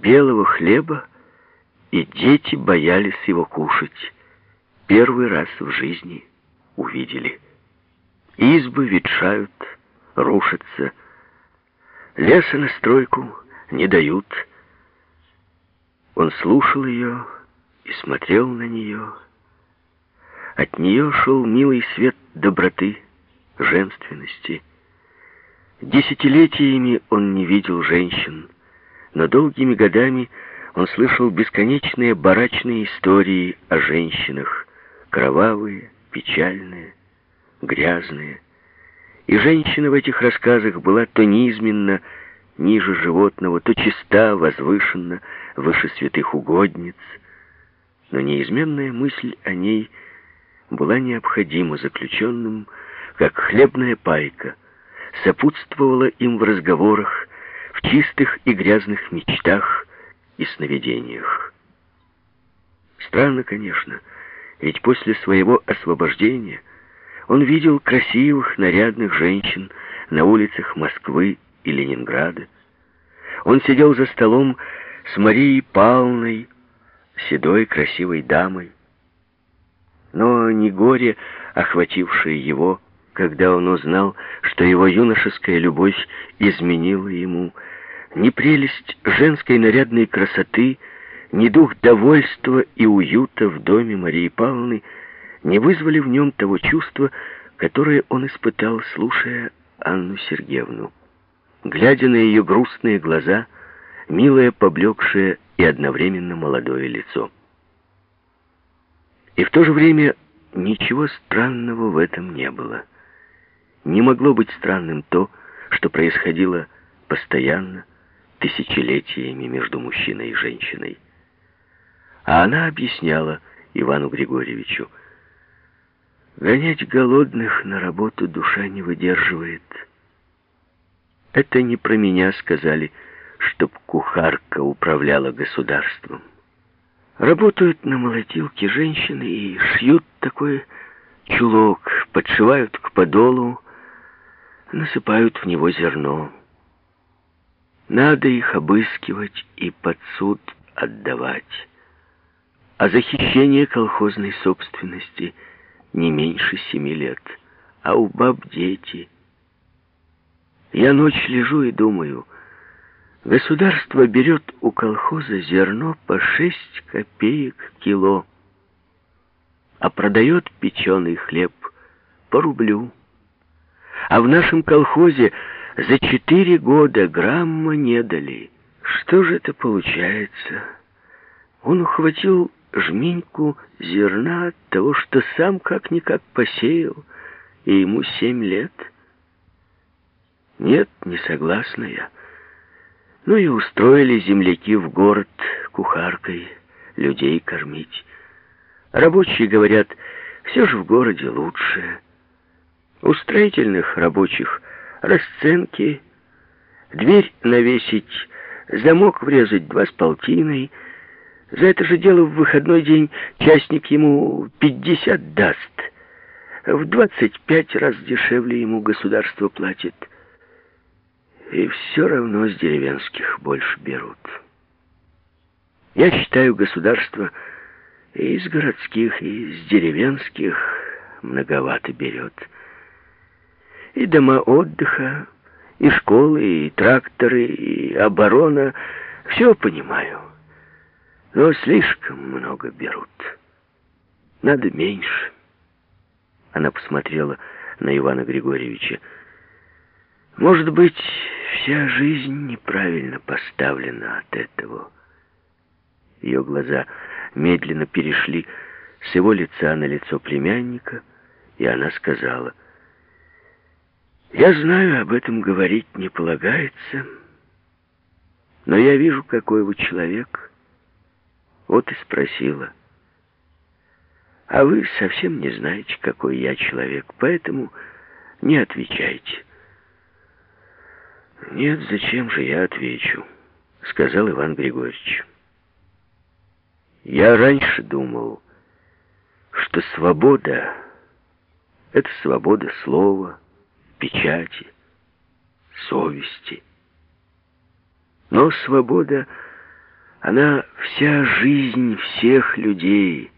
белого хлеба, и дети боялись его кушать. Первый раз в жизни увидели. Избы ветшают, рушатся, леса на стройку не дают. Он слушал ее и смотрел на нее. От нее шел милый свет доброты, женственности. Десятилетиями он не видел женщин, но долгими годами он слышал бесконечные барачные истории о женщинах, кровавые, печальные, грязные. И женщина в этих рассказах была то низменна, ниже животного, то чиста, возвышенна, выше святых угодниц. Но неизменная мысль о ней была необходима заключенным, как хлебная пайка, сопутствовала им в разговорах, в чистых и грязных мечтах и сновидениях. Странно, конечно, ведь после своего освобождения он видел красивых, нарядных женщин на улицах Москвы и Ленинграда. Он сидел за столом с Марией Павловной, седой красивой дамой. Но не горе, охватившее его, когда он узнал, что его юношеская любовь изменила ему, ни прелесть женской нарядной красоты, ни дух довольства и уюта в доме Марии Павловны не вызвали в нем того чувства, которое он испытал, слушая Анну Сергеевну. Глядя на ее грустные глаза, милое, поблекшее и одновременно молодое лицо. И в то же время ничего странного в этом не было. Не могло быть странным то, что происходило постоянно, тысячелетиями между мужчиной и женщиной. А она объясняла Ивану Григорьевичу, «Гонять голодных на работу душа не выдерживает. Это не про меня сказали, чтоб кухарка управляла государством. Работают на молотилке женщины и шьют такой чулок, подшивают к подолу, насыпают в него зерно. Надо их обыскивать и под суд отдавать. А захищение колхозной собственности не меньше семи лет. А у баб дети. Я ночь лежу и думаю, государство берет у колхоза зерно по шесть копеек кило, а продает печеный хлеб по рублю. А в нашем колхозе за четыре года грамма не дали. Что же это получается? Он ухватил жменьку зерна от того, что сам как-никак посеял, и ему семь лет. Нет, не согласна я. Ну и устроили земляки в город кухаркой людей кормить. Рабочие говорят, все же в городе лучше. У строительных рабочих расценки, дверь навесить, замок врезать два с полтиной. За это же дело в выходной день частник ему пятьдесят даст. В двадцать пять раз дешевле ему государство платит. И все равно с деревенских больше берут. Я считаю, государство и из городских, и из деревенских многовато берет и дома отдыха, и школы, и тракторы, и оборона. Все понимаю. Но слишком много берут. Надо меньше. Она посмотрела на Ивана Григорьевича. Может быть, вся жизнь неправильно поставлена от этого. Ее глаза медленно перешли с его лица на лицо племянника, и она сказала — я знаю, об этом говорить не полагается, но я вижу, какой вы человек. Вот и спросила. А вы совсем не знаете, какой я человек, поэтому не отвечайте. Нет, зачем же я отвечу, сказал Иван Григорьевич. Я раньше думал, что свобода — это свобода слова, печати, совести. Но свобода Она вся жизнь всех людей,